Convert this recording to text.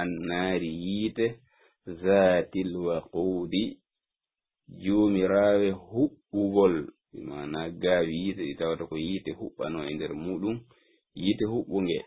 annaari yiite zatil waqudi joomiraawe huɓɓugol. Mana gaawi yiite ɗi tawata ko yiite huɓɓano e nder muɗum. Yiite huɓɓunge.